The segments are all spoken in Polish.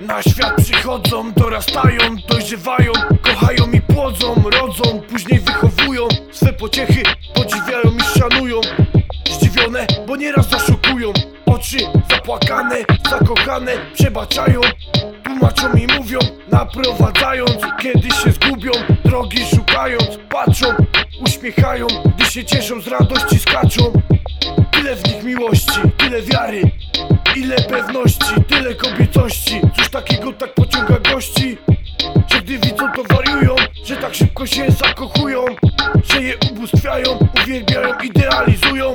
Na świat przychodzą, dorastają, dojrzewają Kochają i płodzą, rodzą, później wychowują. Swe pociechy podziwiają i szanują. Zdziwione, bo nieraz zaszukują Oczy zapłakane, zakochane, przebaczają. Tłumaczą i mówią, naprowadzając. Kiedy się zgubią, drogi szukając Patrzą, uśmiechają, gdy się cieszą z radości skaczą. Tyle w nich miłości, tyle wiary Ile pewności, tyle kobiecości Cóż takiego tak pociąga gości? Że gdy widzą to wariują Że tak szybko się zakochują Że je ubóstwiają, uwielbiają, idealizują.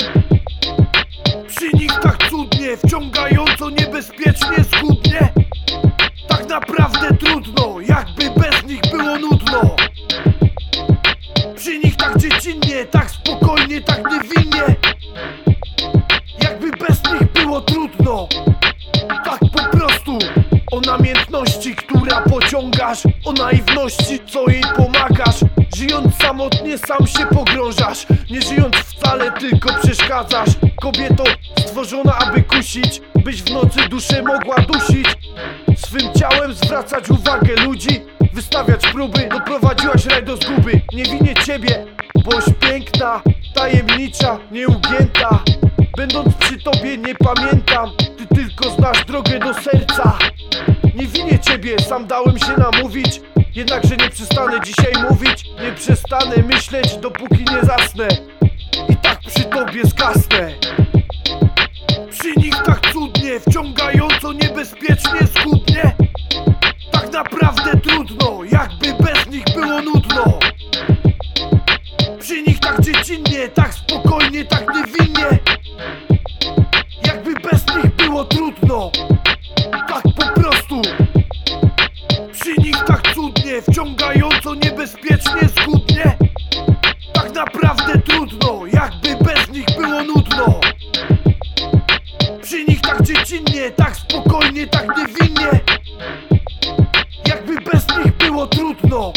Przy nich tak cudnie, wciągająco, niebezpiecznie, zgubnie. Tak naprawdę trudno, jakby bez nich było nudno. Przy nich tak dziecinnie, tak spokojnie, tak niewinnie O namiętności, która pociągasz O naiwności, co jej pomagasz. Żyjąc samotnie sam się pogrążasz. Nie żyjąc wcale, tylko przeszkadzasz. Kobieto stworzona, aby kusić Byś w nocy duszę mogła dusić. Swym ciałem zwracać uwagę ludzi Wystawiać próby, doprowadziłaś raj do zguby. Nie winię ciebie, boś piękna Tajemnicza, nieugięta. Będąc przy tobie nie pamiętam tylko znasz drogę do serca. Nie winię ciebie, sam dałem się namówić. Jednakże nie przestanę dzisiaj mówić. Nie przestanę myśleć, dopóki nie zasnę. I tak przy tobie zgasnę. Przy nich tak cudnie, wciągająco, niebezpiecznie, zgubnie. Tak naprawdę trudno, jakby bez nich było nudno. Przy nich tak dziecinnie, tak spokojnie, tak niewinnie wciągająco, niebezpiecznie, zgubnie. Tak naprawdę trudno, jakby bez nich było nudno. Przy nich tak dziecinnie, tak spokojnie, tak niewinnie. Jakby bez nich było trudno